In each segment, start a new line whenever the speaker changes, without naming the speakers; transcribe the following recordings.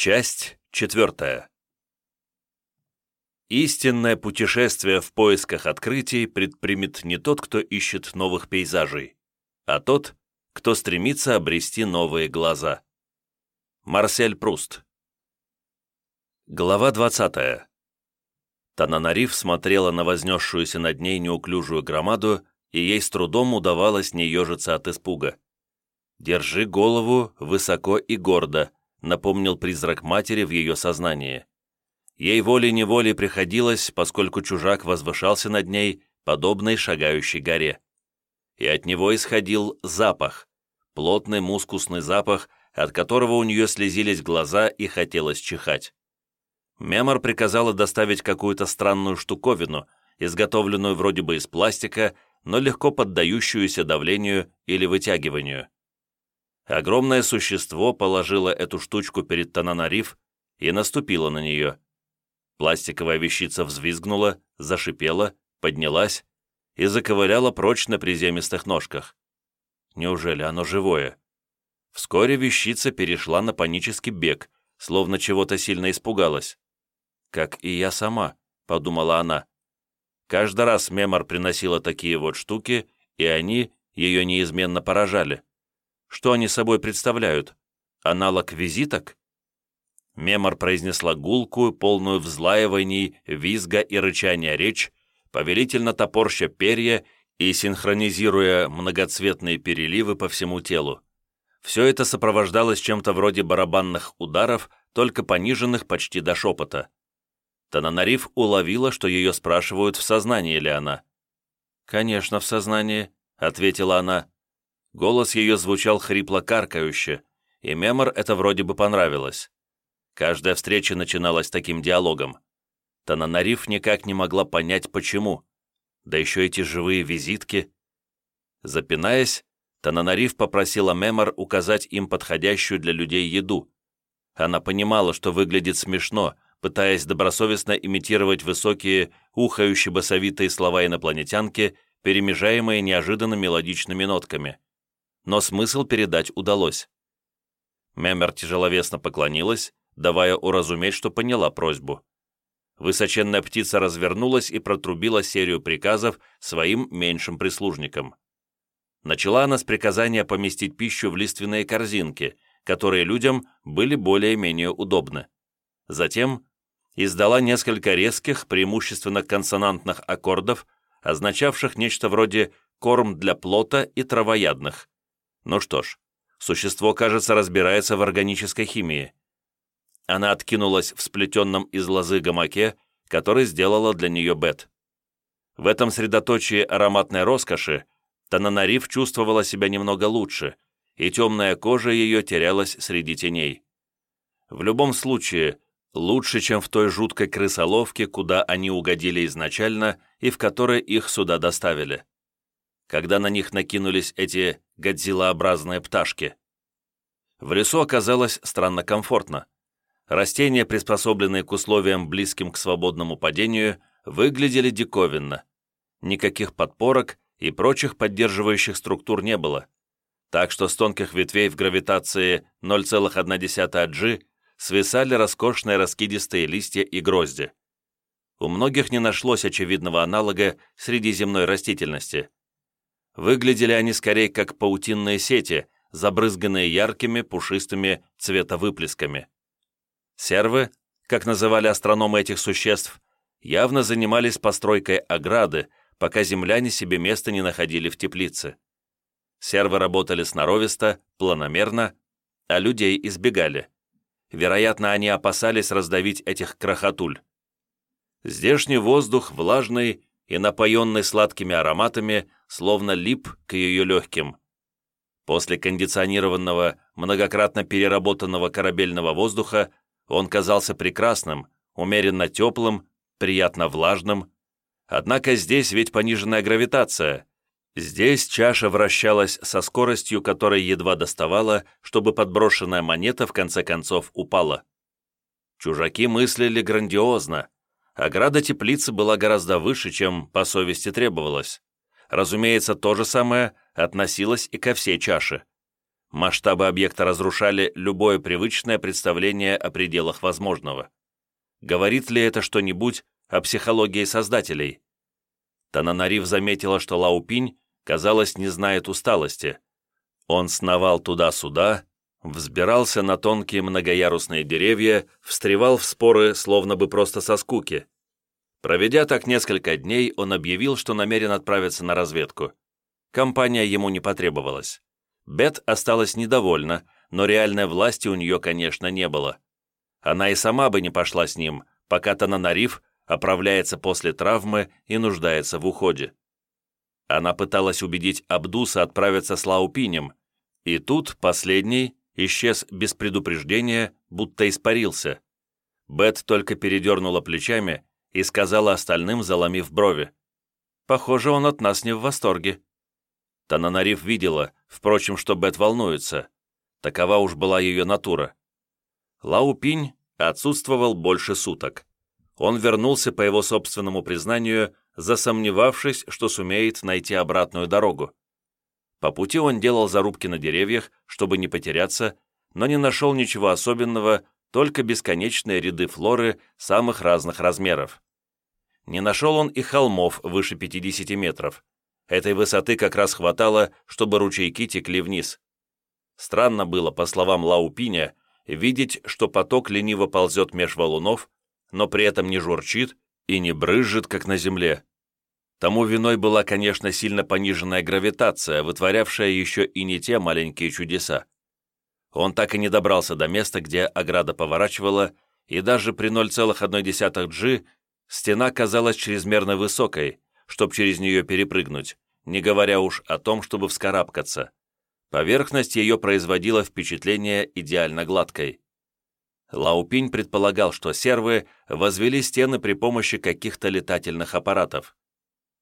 Часть четвертая. Истинное путешествие в поисках открытий предпримет не тот, кто ищет новых пейзажей, а тот, кто стремится обрести новые глаза. Марсель Пруст. Глава 20. Тананариф смотрела на вознесшуюся над ней неуклюжую громаду, и ей с трудом удавалось не ежиться от испуга. «Держи голову высоко и гордо», напомнил призрак матери в ее сознании. Ей волей-неволей приходилось, поскольку чужак возвышался над ней, подобной шагающей горе. И от него исходил запах, плотный мускусный запах, от которого у нее слезились глаза и хотелось чихать. Мемор приказала доставить какую-то странную штуковину, изготовленную вроде бы из пластика, но легко поддающуюся давлению или вытягиванию. Огромное существо положило эту штучку перед Тананариф и наступило на нее. Пластиковая вещица взвизгнула, зашипела, поднялась и заковыляла прочь на приземистых ножках. Неужели оно живое? Вскоре вещица перешла на панический бег, словно чего-то сильно испугалась. «Как и я сама», — подумала она. Каждый раз Мемор приносила такие вот штуки, и они ее неизменно поражали. Что они собой представляют? Аналог визиток? Мемор произнесла гулкую, полную взлаиваний, визга и рычания речь, повелительно топорща перья и синхронизируя многоцветные переливы по всему телу. Все это сопровождалось чем-то вроде барабанных ударов, только пониженных почти до шепота. Тананариф уловила, что ее спрашивают, в сознании ли она. «Конечно, в сознании», — ответила она. Голос ее звучал хрипло-каркающе, и Мемор это вроде бы понравилось. Каждая встреча начиналась таким диалогом. Тананариф никак не могла понять, почему. Да еще эти живые визитки. Запинаясь, Тананариф попросила Мемор указать им подходящую для людей еду. Она понимала, что выглядит смешно, пытаясь добросовестно имитировать высокие, ухающие басовитые слова инопланетянки, перемежаемые неожиданно мелодичными нотками но смысл передать удалось. Мемер тяжеловесно поклонилась, давая уразуметь, что поняла просьбу. Высоченная птица развернулась и протрубила серию приказов своим меньшим прислужникам. Начала она с приказания поместить пищу в лиственные корзинки, которые людям были более-менее удобны. Затем издала несколько резких, преимущественно консонантных аккордов, означавших нечто вроде «корм для плота» и травоядных. Ну что ж, существо, кажется, разбирается в органической химии. Она откинулась в сплетенном из лозы гамаке, который сделала для нее Бет. В этом средоточии ароматной роскоши Тананариф чувствовала себя немного лучше, и темная кожа ее терялась среди теней. В любом случае, лучше, чем в той жуткой крысоловке, куда они угодили изначально и в которой их сюда доставили когда на них накинулись эти годзиллообразные пташки. В лесу оказалось странно комфортно. Растения, приспособленные к условиям, близким к свободному падению, выглядели диковинно. Никаких подпорок и прочих поддерживающих структур не было. Так что с тонких ветвей в гравитации 0,1 G свисали роскошные раскидистые листья и грозди. У многих не нашлось очевидного аналога среди земной растительности. Выглядели они скорее как паутинные сети, забрызганные яркими пушистыми цветовыплесками. Сервы, как называли астрономы этих существ, явно занимались постройкой ограды, пока земляне себе места не находили в теплице. Сервы работали сноровисто, планомерно, а людей избегали. Вероятно, они опасались раздавить этих крохотуль. Здешний воздух, влажный и напоенный сладкими ароматами, словно лип к ее легким. После кондиционированного, многократно переработанного корабельного воздуха он казался прекрасным, умеренно теплым, приятно влажным. Однако здесь ведь пониженная гравитация. Здесь чаша вращалась со скоростью, которой едва доставала, чтобы подброшенная монета в конце концов упала. Чужаки мыслили грандиозно. Ограда теплицы была гораздо выше, чем по совести требовалось. Разумеется, то же самое относилось и ко всей чаше. Масштабы объекта разрушали любое привычное представление о пределах возможного. Говорит ли это что-нибудь о психологии создателей? Тананарив заметила, что Лаупинь, казалось, не знает усталости. Он сновал туда-сюда, взбирался на тонкие многоярусные деревья, встревал в споры, словно бы просто со скуки. Проведя так несколько дней, он объявил, что намерен отправиться на разведку. Компания ему не потребовалась. Бет осталась недовольна, но реальной власти у нее, конечно, не было. Она и сама бы не пошла с ним, пока Тананариф оправляется после травмы и нуждается в уходе. Она пыталась убедить Абдуса отправиться с Лаупинем, и тут последний исчез без предупреждения, будто испарился. Бет только передернула плечами и сказала остальным, заломив брови. «Похоже, он от нас не в восторге». Тананариф видела, впрочем, что Бет волнуется. Такова уж была ее натура. Лаупинь отсутствовал больше суток. Он вернулся, по его собственному признанию, засомневавшись, что сумеет найти обратную дорогу. По пути он делал зарубки на деревьях, чтобы не потеряться, но не нашел ничего особенного, только бесконечные ряды флоры самых разных размеров. Не нашел он и холмов выше 50 метров. Этой высоты как раз хватало, чтобы ручейки текли вниз. Странно было, по словам Лаупиня, видеть, что поток лениво ползет меж валунов, но при этом не журчит и не брызжет, как на земле. Тому виной была, конечно, сильно пониженная гравитация, вытворявшая еще и не те маленькие чудеса. Он так и не добрался до места, где ограда поворачивала, и даже при 0,1 G стена казалась чрезмерно высокой, чтобы через нее перепрыгнуть, не говоря уж о том, чтобы вскарабкаться. Поверхность ее производила впечатление идеально гладкой. Лаупинь предполагал, что сервы возвели стены при помощи каких-то летательных аппаратов.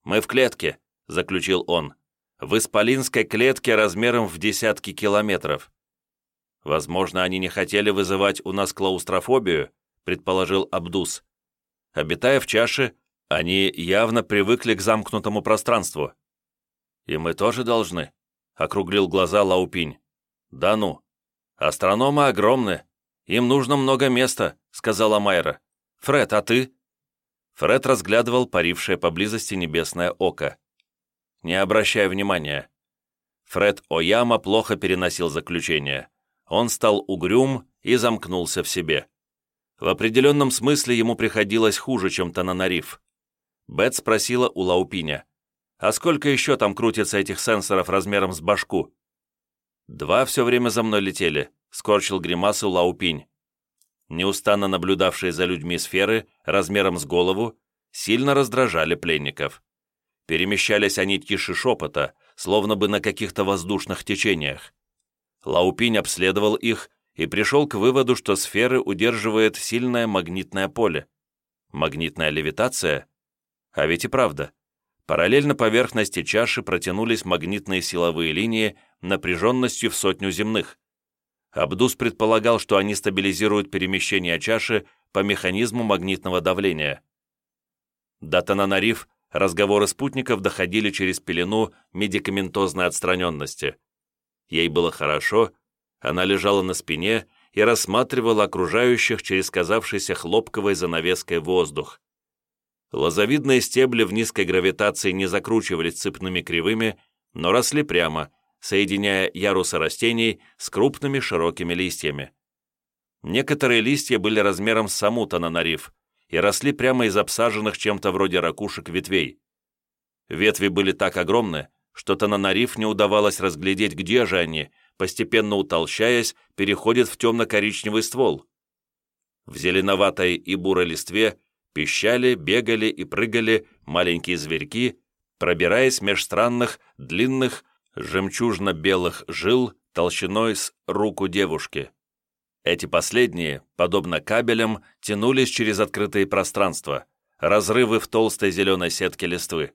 «Мы в клетке», — заключил он, — «в исполинской клетке размером в десятки километров». «Возможно, они не хотели вызывать у нас клаустрофобию», — предположил Абдус. «Обитая в чаше, они явно привыкли к замкнутому пространству». «И мы тоже должны», — округлил глаза Лаупинь. «Да ну. Астрономы огромны, «Им нужно много места», — сказала Майра. «Фред, а ты?» Фред разглядывал парившее поблизости небесное око. «Не обращай внимания». Фред Ояма плохо переносил заключение. Он стал угрюм и замкнулся в себе. В определенном смысле ему приходилось хуже, чем Тананариф. Бет спросила у Лаупиня, «А сколько еще там крутится этих сенсоров размером с башку?» «Два все время за мной летели», скорчил гримасу Лаупинь. Неустанно наблюдавшие за людьми сферы, размером с голову, сильно раздражали пленников. Перемещались они тише шепота, словно бы на каких-то воздушных течениях. Лаупинь обследовал их и пришел к выводу, что сферы удерживает сильное магнитное поле. Магнитная левитация? А ведь и правда. Параллельно поверхности чаши протянулись магнитные силовые линии напряженностью в сотню земных. Абдус предполагал, что они стабилизируют перемещение чаши по механизму магнитного давления. До Тананариф разговоры спутников доходили через пелену медикаментозной отстраненности. Ей было хорошо, она лежала на спине и рассматривала окружающих через казавшийся хлопковой занавеской воздух. Лозовидные стебли в низкой гравитации не закручивались цепными кривыми, но росли прямо, соединяя ярусы растений с крупными широкими листьями. Некоторые листья были размером с саму Тананариф и росли прямо из обсаженных чем-то вроде ракушек ветвей. Ветви были так огромны, что Тананариф не удавалось разглядеть, где же они, постепенно утолщаясь, переходят в темно-коричневый ствол. В зеленоватой и бурой листве пищали, бегали и прыгали маленькие зверьки, пробираясь меж странных, длинных, жемчужно-белых жил толщиной с руку девушки. Эти последние, подобно кабелям, тянулись через открытые пространства, разрывы в толстой зеленой сетке листвы.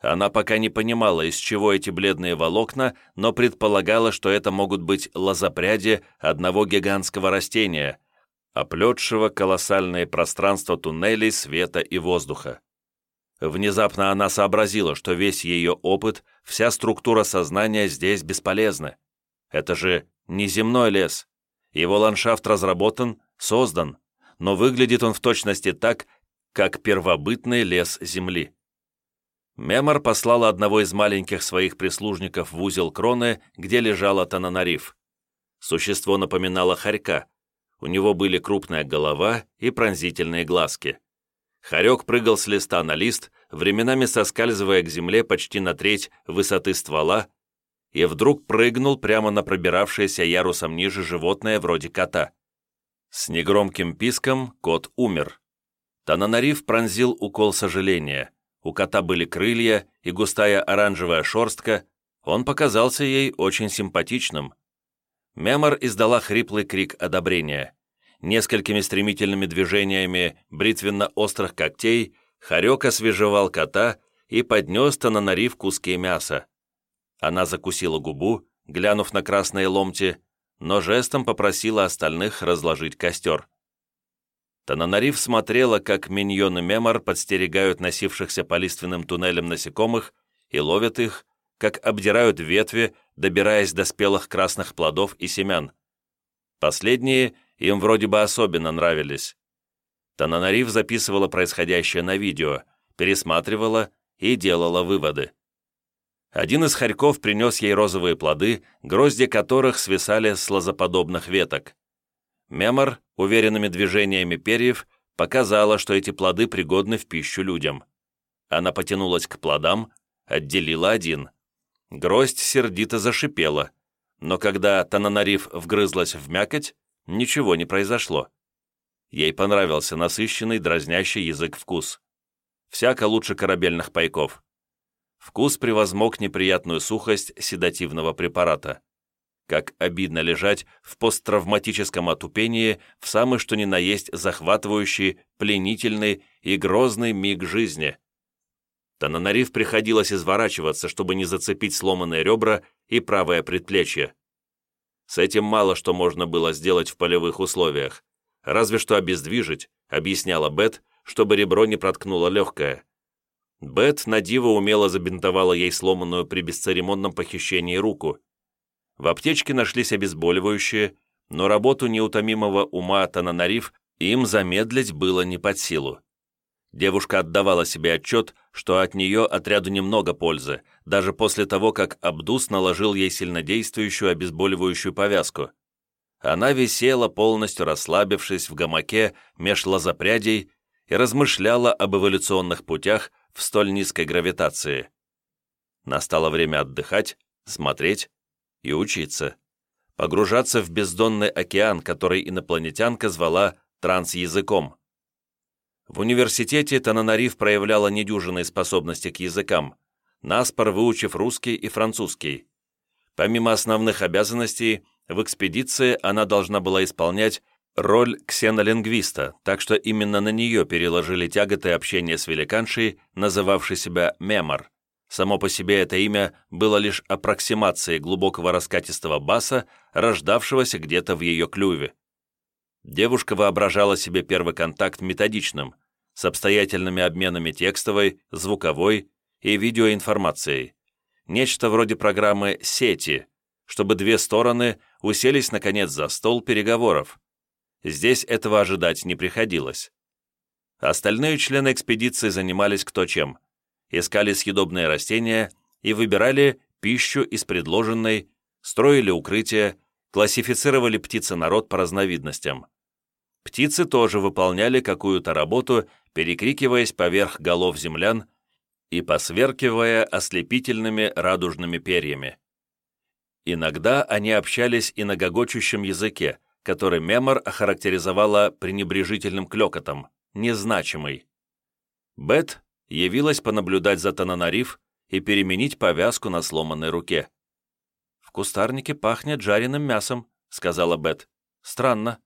Она пока не понимала, из чего эти бледные волокна, но предполагала, что это могут быть лозопряди одного гигантского растения, оплетшего колоссальные пространства туннелей света и воздуха. Внезапно она сообразила, что весь ее опыт, вся структура сознания здесь бесполезны. Это же неземной лес. Его ландшафт разработан, создан, но выглядит он в точности так, как первобытный лес Земли. Мемор послала одного из маленьких своих прислужников в узел кроны, где лежала Тананариф. Существо напоминало хорька. У него были крупная голова и пронзительные глазки. Хорек прыгал с листа на лист, временами соскальзывая к земле почти на треть высоты ствола, и вдруг прыгнул прямо на пробиравшееся ярусом ниже животное вроде кота. С негромким писком кот умер. Тананариф пронзил укол сожаления. У кота были крылья и густая оранжевая шерстка, он показался ей очень симпатичным. Мемор издала хриплый крик одобрения. Несколькими стремительными движениями бритвенно-острых когтей Харек освежевал кота и поднес Тананариф куски мяса. Она закусила губу, глянув на красные ломти, но жестом попросила остальных разложить костер. Тананариф смотрела, как миньоны Мемор подстерегают носившихся по лиственным туннелям насекомых и ловят их, как обдирают ветви, добираясь до спелых красных плодов и семян. Последние им вроде бы особенно нравились. Тананариф записывала происходящее на видео, пересматривала и делала выводы. Один из хорьков принес ей розовые плоды, грозди которых свисали с лозоподобных веток. Мемор, уверенными движениями перьев, показала, что эти плоды пригодны в пищу людям. Она потянулась к плодам, отделила один. Гроздь сердито зашипела, но когда Тананариф вгрызлась в мякоть, ничего не произошло. Ей понравился насыщенный, дразнящий язык вкус. Всяко лучше корабельных пайков. Вкус превозмог неприятную сухость седативного препарата. Как обидно лежать в посттравматическом отупении в самый что ни на есть захватывающий, пленительный и грозный миг жизни. Тананариф приходилось изворачиваться, чтобы не зацепить сломанные ребра и правое предплечье. С этим мало что можно было сделать в полевых условиях, разве что обездвижить, объясняла Бет, чтобы ребро не проткнуло легкое. Бет на диво умело забинтовала ей сломанную при бесцеремонном похищении руку. В аптечке нашлись обезболивающие, но работу неутомимого ума Тананариф им замедлить было не под силу. Девушка отдавала себе отчет, что от нее отряду немного пользы, даже после того, как Абдус наложил ей сильнодействующую обезболивающую повязку. Она висела, полностью расслабившись в гамаке меж лозопрядей и размышляла об эволюционных путях, в столь низкой гравитации. Настало время отдыхать, смотреть и учиться. Погружаться в бездонный океан, который инопланетянка звала трансязыком. В университете Тананариф проявляла недюжинные способности к языкам, наспор выучив русский и французский. Помимо основных обязанностей, в экспедиции она должна была исполнять роль ксенолингвиста, так что именно на нее переложили тяготы общения с великаншей, называвшей себя Мемор. Само по себе это имя было лишь аппроксимацией глубокого раскатистого баса, рождавшегося где-то в ее клюве. Девушка воображала себе первый контакт методичным, с обстоятельными обменами текстовой, звуковой и видеоинформацией. Нечто вроде программы «Сети», чтобы две стороны уселись наконец за стол переговоров. Здесь этого ожидать не приходилось. Остальные члены экспедиции занимались кто чем. Искали съедобные растения и выбирали пищу из предложенной, строили укрытия, классифицировали птиценарод по разновидностям. Птицы тоже выполняли какую-то работу, перекрикиваясь поверх голов землян и посверкивая ослепительными радужными перьями. Иногда они общались и на гогочущем языке, который Мемор охарактеризовала пренебрежительным клёкотом, незначимый. Бет явилась понаблюдать за Тананариф и переменить повязку на сломанной руке. «В кустарнике пахнет жареным мясом», — сказала Бет. «Странно».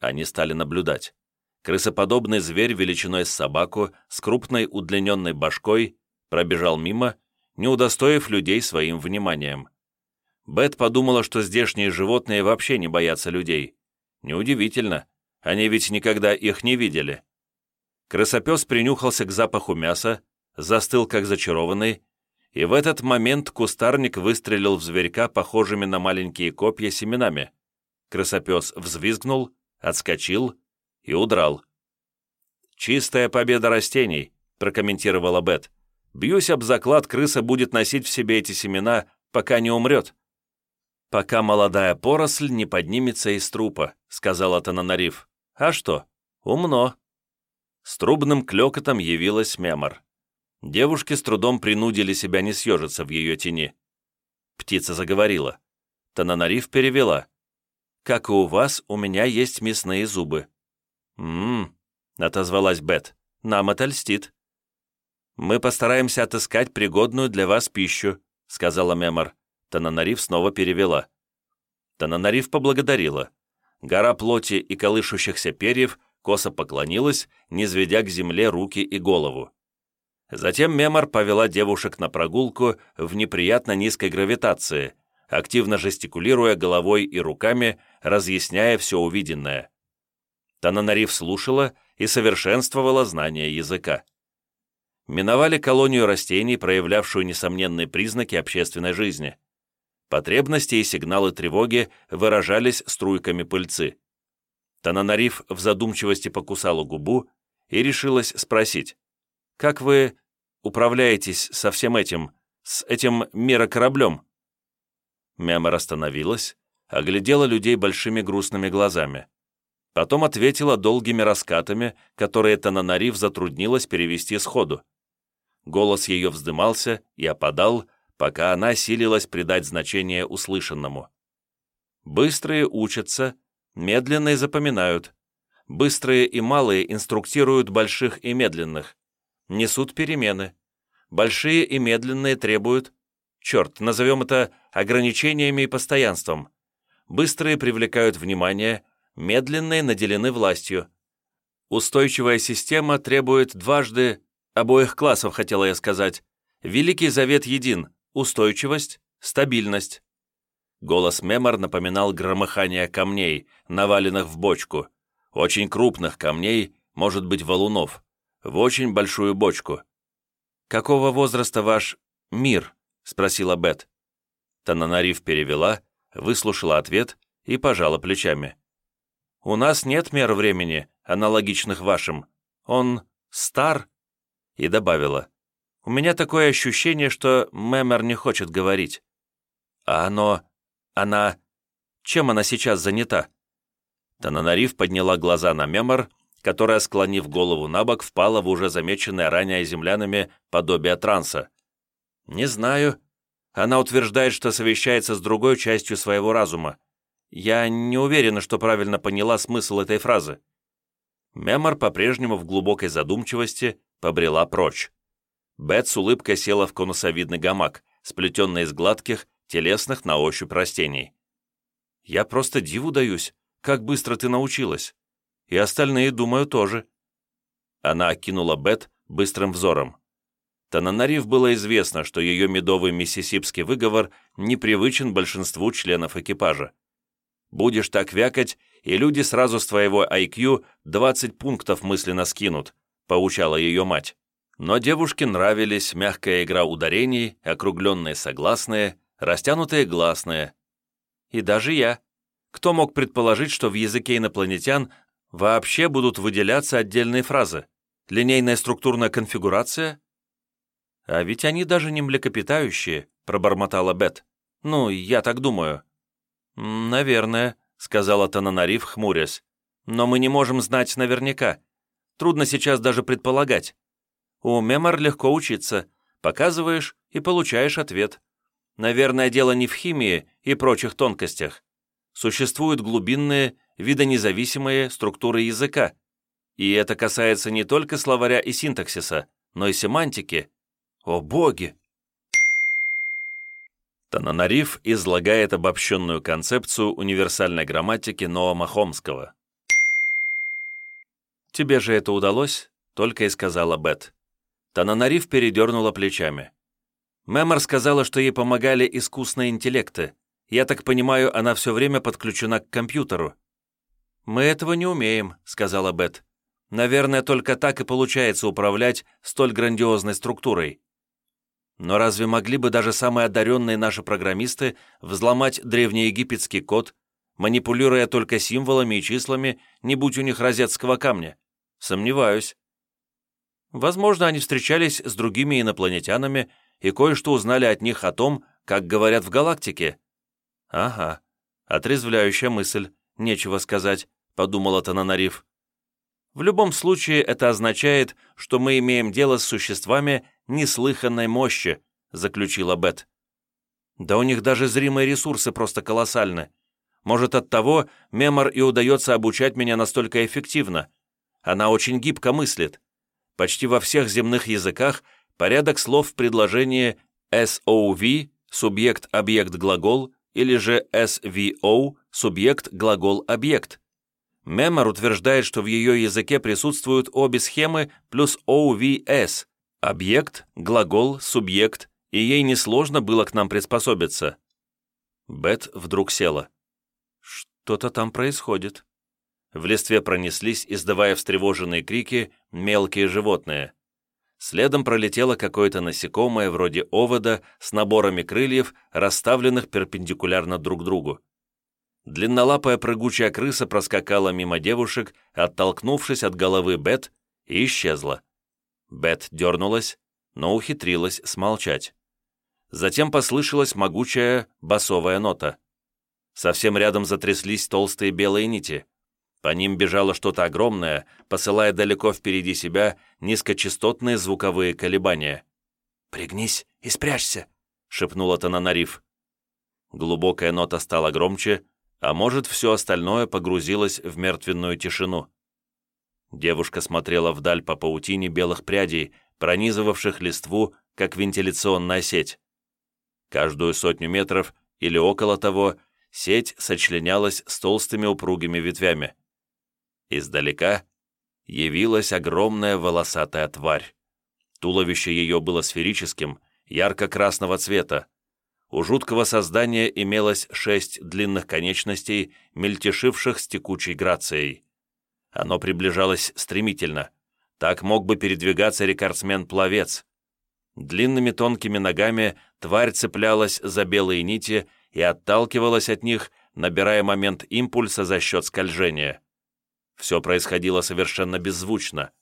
Они стали наблюдать. Крысоподобный зверь величиной с собаку, с крупной удлиненной башкой, пробежал мимо, не удостоив людей своим вниманием. Бет подумала, что здешние животные вообще не боятся людей. Неудивительно, они ведь никогда их не видели. Крысопес принюхался к запаху мяса, застыл как зачарованный, и в этот момент кустарник выстрелил в зверька похожими на маленькие копья семенами. Крысопес взвизгнул, отскочил и удрал. «Чистая победа растений», — прокомментировала Бет. «Бьюсь об заклад, крыса будет носить в себе эти семена, пока не умрет». «Пока молодая поросль не поднимется из трупа», — сказала Тананариф. «А что? Умно». С трубным клёкотом явилась Мемор. Девушки с трудом принудили себя не съежиться в ее тени. Птица заговорила. Тананариф перевела. «Как и у вас, у меня есть мясные зубы». «М-м-м», отозвалась Бет. «Нам это льстит». «Мы постараемся отыскать пригодную для вас пищу», — сказала Мемор. Тананариф снова перевела. Тананариф поблагодарила. Гора плоти и колышущихся перьев косо поклонилась, низведя к земле руки и голову. Затем Мемор повела девушек на прогулку в неприятно низкой гравитации, активно жестикулируя головой и руками, разъясняя все увиденное. Тананариф слушала и совершенствовала знание языка. Миновали колонию растений, проявлявшую несомненные признаки общественной жизни. Потребности и сигналы тревоги выражались струйками пыльцы. Тананариф в задумчивости покусала губу и решилась спросить, «Как вы управляетесь со всем этим, с этим мирокораблем?» Мямор остановилась, оглядела людей большими грустными глазами. Потом ответила долгими раскатами, которые Тананариф затруднилась перевести сходу. Голос ее вздымался и опадал, пока она силилась придать значение услышанному. «Быстрые учатся, медленные запоминают. Быстрые и малые инструктируют больших и медленных несут перемены. Большие и медленные требуют, черт, назовем это ограничениями и постоянством. Быстрые привлекают внимание, медленные наделены властью. Устойчивая система требует дважды, обоих классов, хотела я сказать. Великий Завет един, устойчивость, стабильность. Голос Мемор напоминал громыхание камней, наваленных в бочку. Очень крупных камней, может быть, валунов в очень большую бочку. «Какого возраста ваш мир?» — спросила Бет. Тананариф перевела, выслушала ответ и пожала плечами. «У нас нет мер времени, аналогичных вашим. Он стар?» И добавила. «У меня такое ощущение, что Мэмер не хочет говорить. А оно... она... Чем она сейчас занята?» Тананариф подняла глаза на Мемор которая, склонив голову на бок, впала в уже замеченное ранее землянами подобие транса. «Не знаю. Она утверждает, что совещается с другой частью своего разума. Я не уверена, что правильно поняла смысл этой фразы». Мемор по-прежнему в глубокой задумчивости побрела прочь. Бет с улыбкой села в конусовидный гамак, сплетенный из гладких, телесных на ощупь растений. «Я просто диву даюсь, как быстро ты научилась. И остальные, думаю, тоже». Она окинула Бет быстрым взором. Тананарив было известно, что ее медовый миссисипский выговор непривычен большинству членов экипажа. «Будешь так вякать, и люди сразу с твоего IQ 20 пунктов мысленно скинут», — поучала ее мать. Но девушке нравились мягкая игра ударений, округленные согласные, растянутые гласные. И даже я. Кто мог предположить, что в языке инопланетян Вообще будут выделяться отдельные фразы. Линейная структурная конфигурация? А ведь они даже не млекопитающие, пробормотала Бет. Ну, я так думаю. Наверное, сказала Тананариф, хмурясь. Но мы не можем знать наверняка. Трудно сейчас даже предполагать. У Мемор легко учиться. Показываешь и получаешь ответ. Наверное, дело не в химии и прочих тонкостях. Существуют глубинные видонезависимые структуры языка. И это касается не только словаря и синтаксиса, но и семантики. О боги! Тананариф излагает обобщенную концепцию универсальной грамматики Ноама Хомского. «Тебе же это удалось?» — только и сказала Бет. Тананариф передернула плечами. Мемор сказала, что ей помогали искусные интеллекты. Я так понимаю, она все время подключена к компьютеру. «Мы этого не умеем», — сказала Бет. «Наверное, только так и получается управлять столь грандиозной структурой». Но разве могли бы даже самые одаренные наши программисты взломать древнеегипетский код, манипулируя только символами и числами, не будь у них розетского камня? Сомневаюсь. Возможно, они встречались с другими инопланетянами и кое-что узнали от них о том, как говорят в галактике. Ага, отрезвляющая мысль, нечего сказать, подумала Тананариф. В любом случае, это означает, что мы имеем дело с существами неслыханной мощи, заключила Бет. Да у них даже зримые ресурсы просто колоссальны. Может, от того Мемор и удается обучать меня настолько эффективно. Она очень гибко мыслит. Почти во всех земных языках порядок слов в предложении SOV – субъект-объект-глагол или же SVO – субъект-глагол-объект. Мемор утверждает, что в ее языке присутствуют обе схемы плюс OVS – объект, глагол, субъект, и ей несложно было к нам приспособиться. Бет вдруг села. Что-то там происходит. В листве пронеслись, издавая встревоженные крики, мелкие животные. Следом пролетело какое-то насекомое вроде овода с наборами крыльев, расставленных перпендикулярно друг другу. Длиннолапая прыгучая крыса проскакала мимо девушек, оттолкнувшись от головы Бет, и исчезла. Бет дернулась, но ухитрилась смолчать. Затем послышалась могучая басовая нота. Совсем рядом затряслись толстые белые нити. По ним бежало что-то огромное, посылая далеко впереди себя низкочастотные звуковые колебания. «Пригнись и спрячься», — шепнула Тананариф. Глубокая нота стала громче, а может, все остальное погрузилось в мертвенную тишину. Девушка смотрела вдаль по паутине белых прядей, пронизывавших листву, как вентиляционная сеть. Каждую сотню метров или около того сеть сочленялась с толстыми упругими ветвями. Издалека явилась огромная волосатая тварь. Туловище ее было сферическим, ярко-красного цвета. У жуткого создания имелось шесть длинных конечностей, мельтешивших с текучей грацией. Оно приближалось стремительно. Так мог бы передвигаться рекордсмен-пловец. Длинными тонкими ногами тварь цеплялась за белые нити и отталкивалась от них, набирая момент импульса за счет скольжения. Все происходило совершенно беззвучно.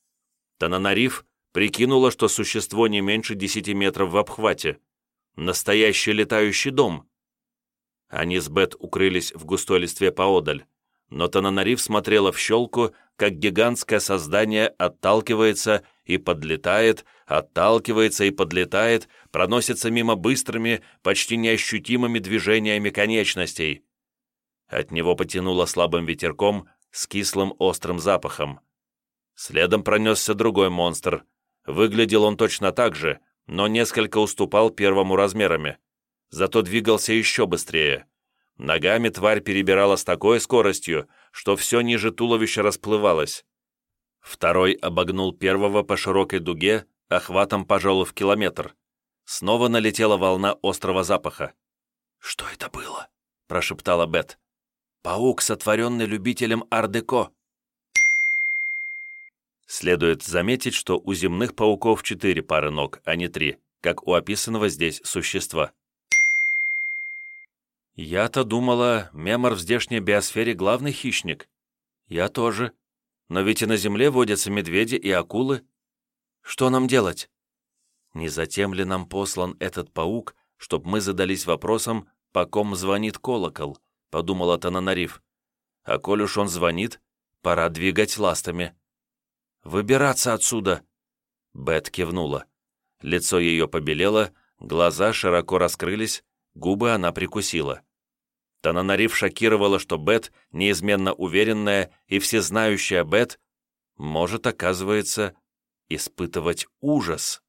Тананариф прикинула, что существо не меньше десяти метров в обхвате. Настоящий летающий дом. Они с Бет укрылись в густой листве поодаль, но Тананариф смотрела в щелку, как гигантское создание отталкивается и подлетает, отталкивается и подлетает, проносится мимо быстрыми, почти неощутимыми движениями конечностей. От него потянуло слабым ветерком, с кислым острым запахом. Следом пронесся другой монстр. Выглядел он точно так же, но несколько уступал первому размерами. Зато двигался еще быстрее. Ногами тварь перебирала с такой скоростью, что все ниже туловища расплывалось. Второй обогнул первого по широкой дуге, охватом, пожалуй, в километр. Снова налетела волна острого запаха. «Что это было?» – прошептала Бет. Паук, сотворенный любителем ар-деко. Следует заметить, что у земных пауков четыре пары ног, а не три, как у описанного здесь существа. Я-то думала, мемор в здешней биосфере главный хищник. Я тоже. Но ведь и на Земле водятся медведи и акулы. Что нам делать? Не затем ли нам послан этот паук, чтоб мы задались вопросом, по ком звонит колокол? — подумала Тананариф. «А коль уж он звонит, пора двигать ластами». «Выбираться отсюда!» Бет кивнула. Лицо ее побелело, глаза широко раскрылись, губы она прикусила. Тананариф шокировала, что Бет, неизменно уверенная и всезнающая Бет, может, оказывается, испытывать ужас.